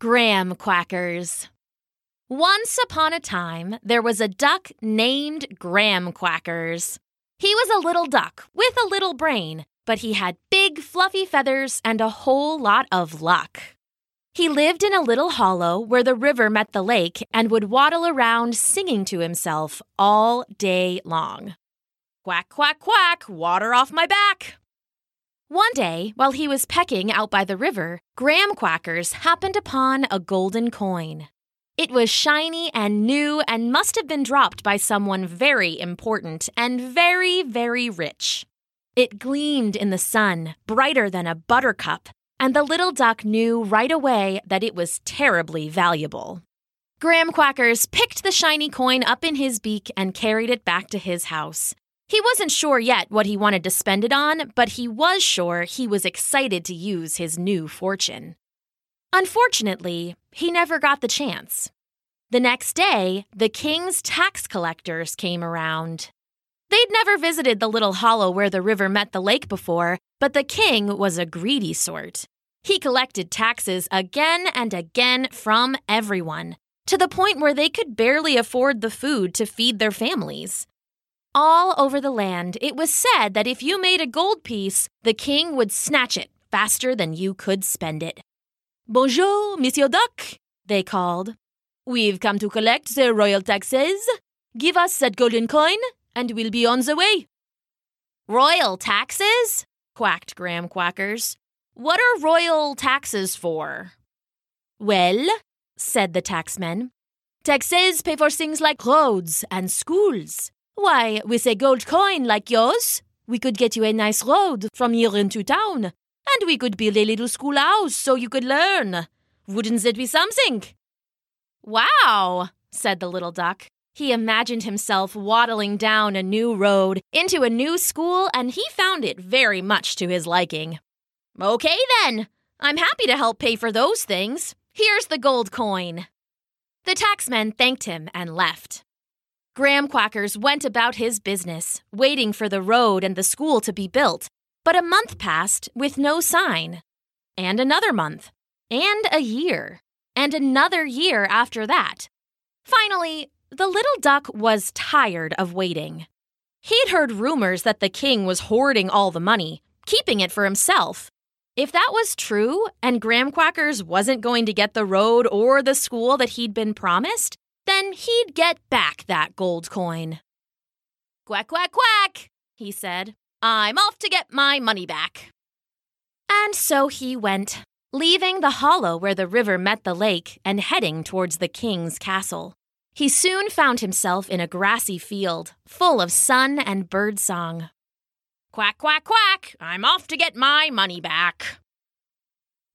Graham Quackers. Once upon a time, there was a duck named Graham Quackers. He was a little duck with a little brain, but he had big, fluffy feathers and a whole lot of luck. He lived in a little hollow where the river met the lake and would waddle around singing to himself all day long. Quack, quack, quack, water off my back. One day, while he was pecking out by the river, Graham Quackers happened upon a golden coin. It was shiny and new and must have been dropped by someone very important and very, very rich. It gleamed in the sun, brighter than a buttercup, and the little duck knew right away that it was terribly valuable. Graham Quackers picked the shiny coin up in his beak and carried it back to his house. He wasn't sure yet what he wanted to spend it on, but he was sure he was excited to use his new fortune. Unfortunately, he never got the chance. The next day, the king's tax collectors came around. They'd never visited the little hollow where the river met the lake before, but the king was a greedy sort. He collected taxes again and again from everyone, to the point where they could barely afford the food to feed their families. All over the land, it was said that if you made a gold piece, the king would snatch it faster than you could spend it. Bonjour, Monsieur Duck, they called. We've come to collect the royal taxes. Give us that golden coin, and we'll be on the way. Royal taxes? quacked Graham Quackers. What are royal taxes for? Well, said the taxman, taxes pay for things like roads and schools. Why, with a gold coin like yours, we could get you a nice road from here into town, and we could build a little schoolhouse so you could learn. Wouldn't that be something? Wow, said the little duck. He imagined himself waddling down a new road into a new school, and he found it very much to his liking. Okay, then. I'm happy to help pay for those things. Here's the gold coin. The taxman thanked him and left. Graham Quackers went about his business, waiting for the road and the school to be built. But a month passed with no sign. And another month. And a year. And another year after that. Finally, the little duck was tired of waiting. He'd heard rumors that the king was hoarding all the money, keeping it for himself. If that was true, and Graham Quackers wasn't going to get the road or the school that he'd been promised, then he'd get back that gold coin. Quack, quack, quack, he said. I'm off to get my money back. And so he went, leaving the hollow where the river met the lake and heading towards the king's castle. He soon found himself in a grassy field, full of sun and bird song. Quack, quack, quack! I'm off to get my money back.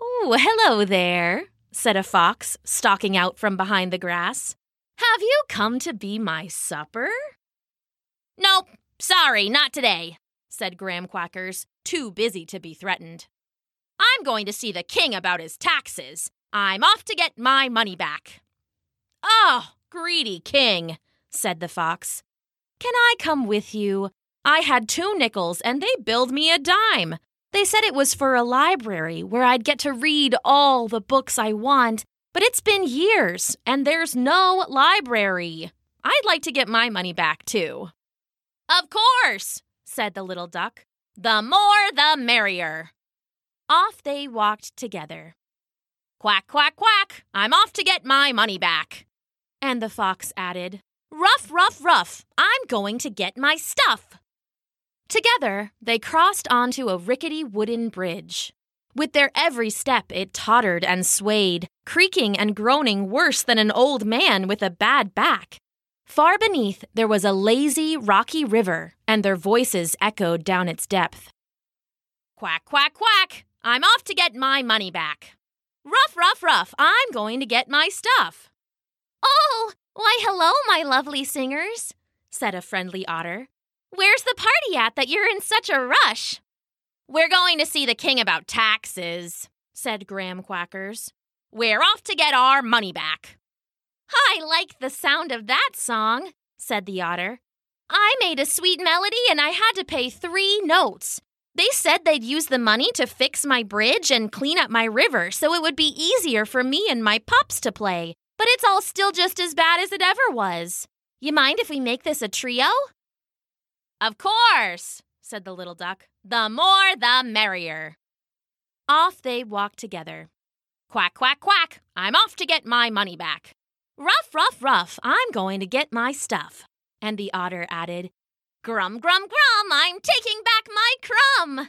Oh, hello there, said a fox, stalking out from behind the grass. Have you come to be my supper? Nope, sorry, not today, said Graham Quackers, too busy to be threatened. I'm going to see the king about his taxes. I'm off to get my money back. Oh, greedy king, said the fox. Can I come with you? I had two nickels and they billed me a dime. They said it was for a library where I'd get to read all the books I want but it's been years, and there's no library. I'd like to get my money back, too. Of course, said the little duck. The more the merrier. Off they walked together. Quack, quack, quack! I'm off to get my money back. And the fox added, Ruff, ruff, ruff! I'm going to get my stuff. Together, they crossed onto a rickety wooden bridge. With their every step, it tottered and swayed, creaking and groaning worse than an old man with a bad back. Far beneath, there was a lazy, rocky river, and their voices echoed down its depth. Quack, quack, quack! I'm off to get my money back. Ruff, ruff, ruff! I'm going to get my stuff. Oh, why, hello, my lovely singers, said a friendly otter. Where's the party at that you're in such a rush? We're going to see the king about taxes, said Graham Quackers. We're off to get our money back. I like the sound of that song, said the otter. I made a sweet melody and I had to pay three notes. They said they'd use the money to fix my bridge and clean up my river so it would be easier for me and my pups to play. But it's all still just as bad as it ever was. You mind if we make this a trio? Of course, said the little duck. The more the merrier. Off they walked together. Quack, quack, quack. I'm off to get my money back. Ruff, ruff, ruff. I'm going to get my stuff. And the otter added, Grum, grum, grum. I'm taking back my crumb.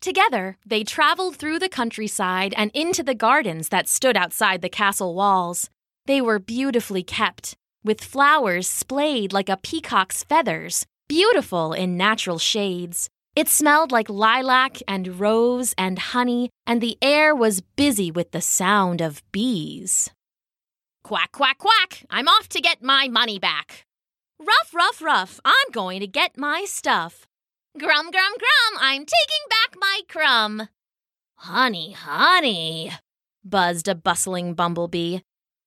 Together, they traveled through the countryside and into the gardens that stood outside the castle walls. They were beautifully kept, with flowers splayed like a peacock's feathers, beautiful in natural shades. It smelled like lilac and rose and honey, and the air was busy with the sound of bees. Quack, quack, quack! I'm off to get my money back. Ruff, ruff, ruff! I'm going to get my stuff. Grum, grum, grum! I'm taking back my crumb. Honey, honey, buzzed a bustling bumblebee.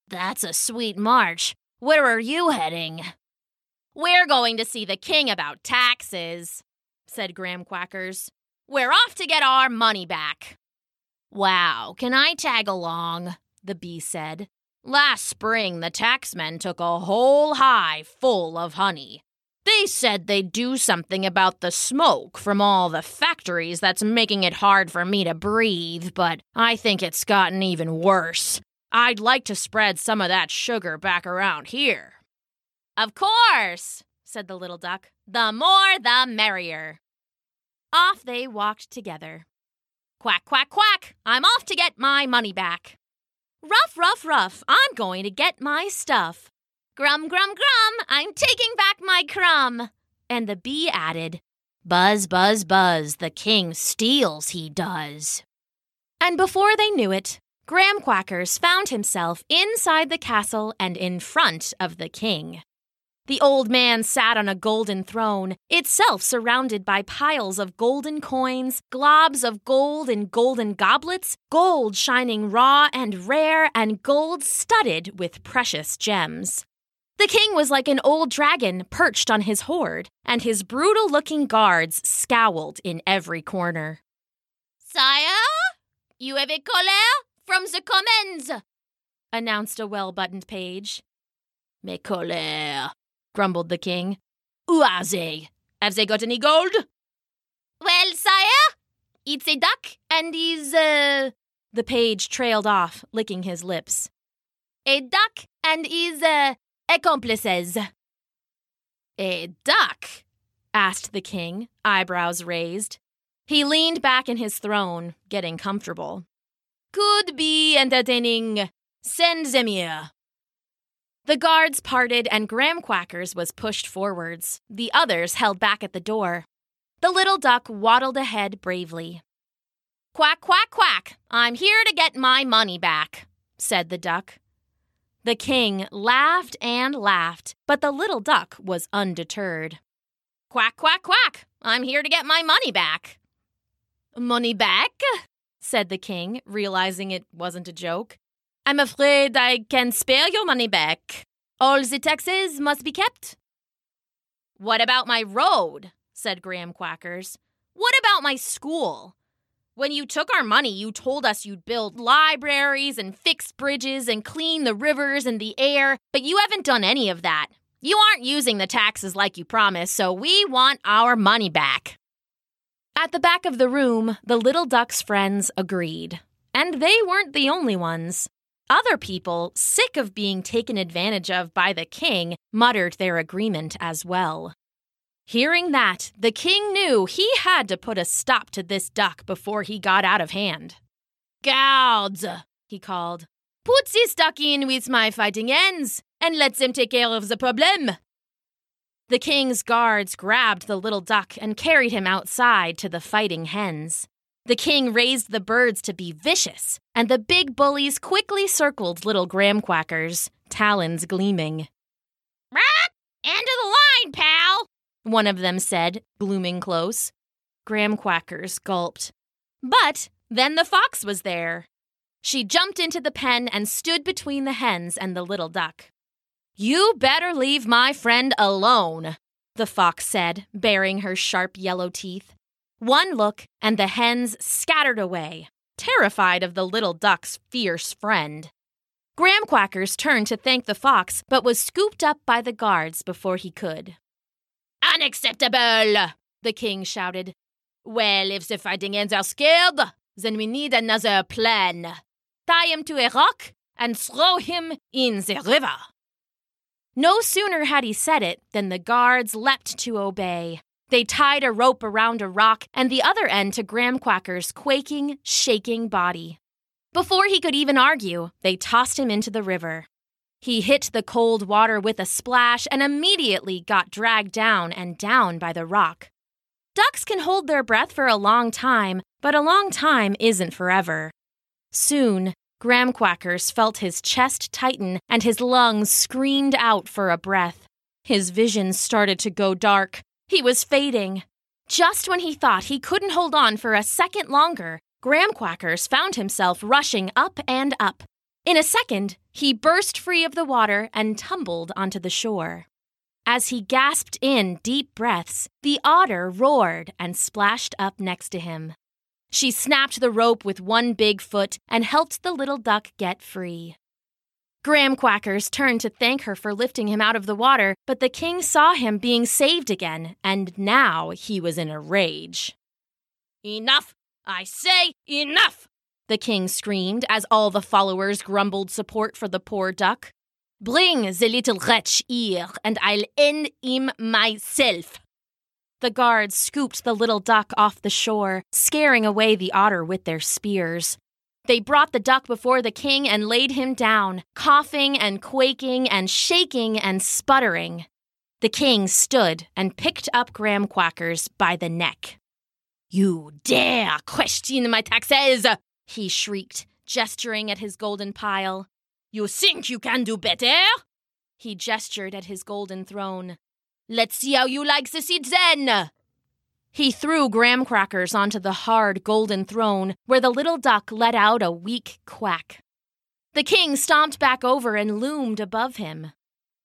That's a sweet march. Where are you heading? We're going to see the king about taxes, said Graham Quackers. We're off to get our money back. Wow, can I tag along? the bee said. Last spring, the taxmen took a whole hive full of honey. They said they'd do something about the smoke from all the factories that's making it hard for me to breathe, but I think it's gotten even worse. I'd like to spread some of that sugar back around here. Of course, said the little duck. The more the merrier. Off they walked together. Quack, quack, quack! I'm off to get my money back. Ruff, ruff, ruff! I'm going to get my stuff. Grum, grum, grum! I'm taking back my crumb. And the bee added, Buzz, buzz, buzz, the king steals, he does. And before they knew it, Graham Quackers found himself inside the castle and in front of the king. The old man sat on a golden throne, itself surrounded by piles of golden coins, globs of gold in golden goblets, gold shining raw and rare, and gold studded with precious gems. The king was like an old dragon perched on his hoard, and his brutal looking guards scowled in every corner. Sire, you have a colère from the commons, announced a well buttoned page. Mes colères, grumbled the king. Who are they? Have they got any gold? Well, sire, it's a duck and he's, uh. The page trailed off, licking his lips. A duck and his, uh, accomplices. A duck? asked the king, eyebrows raised. He leaned back in his throne, getting comfortable could be entertaining. Send them here. The guards parted and Graham Quackers was pushed forwards. The others held back at the door. The little duck waddled ahead bravely. Quack, quack, quack! I'm here to get my money back, said the duck. The king laughed and laughed, but the little duck was undeterred. Quack, quack, quack! I'm here to get my money back. Money back? said the king, realizing it wasn't a joke. I'm afraid I can spare your money back. All the taxes must be kept. What about my road? said Graham Quackers. What about my school? When you took our money, you told us you'd build libraries and fix bridges and clean the rivers and the air, but you haven't done any of that. You aren't using the taxes like you promised, so we want our money back. At the back of the room, the little duck's friends agreed. And they weren't the only ones. Other people, sick of being taken advantage of by the king, muttered their agreement as well. Hearing that, the king knew he had to put a stop to this duck before he got out of hand. Guards, he called. Put this duck in with my fighting ends, and let them take care of the problem. The king's guards grabbed the little duck and carried him outside to the fighting hens. The king raised the birds to be vicious, and the big bullies quickly circled little graham quackers, talons gleaming. Rat! End of the line, pal! One of them said, glooming close. Graham quackers gulped. But then the fox was there. She jumped into the pen and stood between the hens and the little duck. You better leave my friend alone, the fox said, baring her sharp yellow teeth. One look, and the hens scattered away, terrified of the little duck's fierce friend. Graham Quackers turned to thank the fox, but was scooped up by the guards before he could. Unacceptable! The king shouted. Well, if the fighting ends are scared, then we need another plan. Tie him to a rock and throw him in the river. No sooner had he said it than the guards leapt to obey. They tied a rope around a rock and the other end to Graham Quacker's quaking, shaking body. Before he could even argue, they tossed him into the river. He hit the cold water with a splash and immediately got dragged down and down by the rock. Ducks can hold their breath for a long time, but a long time isn't forever. Soon, Graham Quackers felt his chest tighten and his lungs screamed out for a breath. His vision started to go dark. He was fading. Just when he thought he couldn't hold on for a second longer, Graham Quackers found himself rushing up and up. In a second, he burst free of the water and tumbled onto the shore. As he gasped in deep breaths, the otter roared and splashed up next to him. She snapped the rope with one big foot and helped the little duck get free. Graham Quackers turned to thank her for lifting him out of the water, but the king saw him being saved again, and now he was in a rage. Enough! I say enough! The king screamed as all the followers grumbled support for the poor duck. Bring the little wretch here, and I'll end him myself. The guards scooped the little duck off the shore, scaring away the otter with their spears. They brought the duck before the king and laid him down, coughing and quaking and shaking and sputtering. The king stood and picked up Graham Quackers by the neck. You dare question my taxes! he shrieked, gesturing at his golden pile. You think you can do better? He gestured at his golden throne. Let's see how you like the seat then. He threw graham quackers onto the hard golden throne, where the little duck let out a weak quack. The king stomped back over and loomed above him.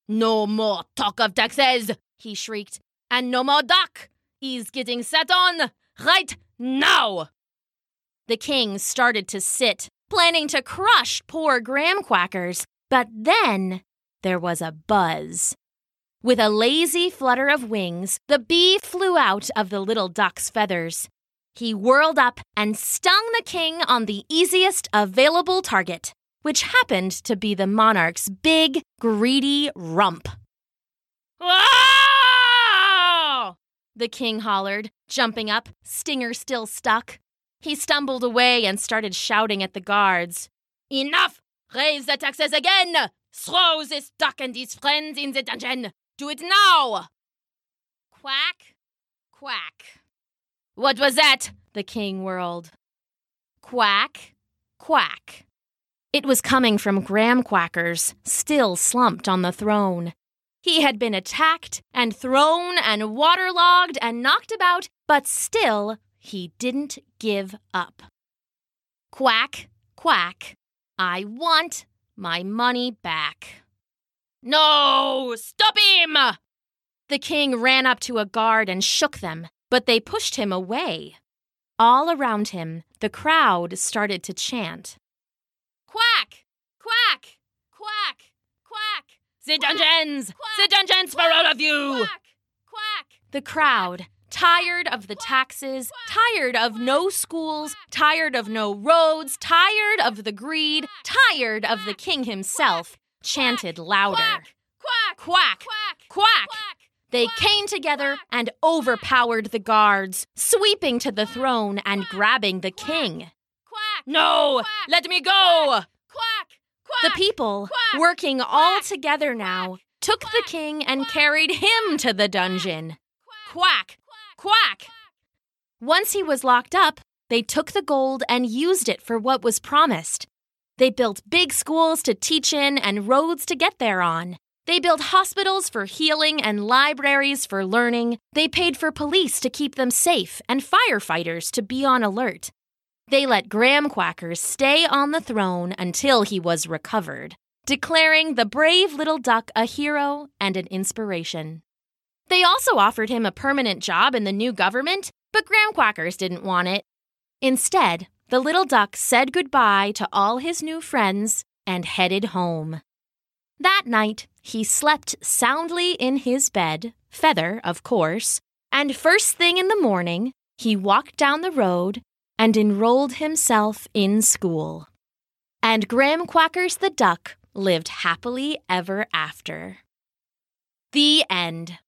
No more talk of taxes, he shrieked, and no more duck. He's getting set on right now. The king started to sit, planning to crush poor graham quackers, but then there was a buzz. With a lazy flutter of wings, the bee flew out of the little duck's feathers. He whirled up and stung the king on the easiest available target, which happened to be the monarch's big, greedy rump. The king hollered, jumping up, stinger still stuck. He stumbled away and started shouting at the guards. Enough! Raise the taxes again! Throw this duck and his friends in the dungeon! Do it now! Quack, quack. What was that? The king whirled. Quack, quack. It was coming from Graham Quackers, still slumped on the throne. He had been attacked and thrown and waterlogged and knocked about, but still he didn't give up. Quack, quack. I want my money back. No! Stop him! The king ran up to a guard and shook them, but they pushed him away. All around him, the crowd started to chant Quack! Quack! Quack! Quack! The dungeons! The dungeons for all of you! Quack! Quack! The crowd, tired of the taxes, tired of no schools, tired of no roads, tired of the greed, tired of the king himself, chanted louder. Quack! Quack! Quack! Quack! quack. They came together and overpowered the guards, sweeping to the throne and grabbing the king. Quack! No! Let me go! Quack! The people, working all together now, took the king and carried him to the dungeon. Quack! Quack! Once he was locked up, they took the gold and used it for what was promised they built big schools to teach in and roads to get there on. They built hospitals for healing and libraries for learning. They paid for police to keep them safe and firefighters to be on alert. They let Graham Quackers stay on the throne until he was recovered, declaring the brave little duck a hero and an inspiration. They also offered him a permanent job in the new government But Graham Quackers didn't want it. Instead, the little duck said goodbye to all his new friends and headed home. That night, he slept soundly in his bed, feather, of course, and first thing in the morning, he walked down the road and enrolled himself in school. And Graham Quackers the duck lived happily ever after. The end.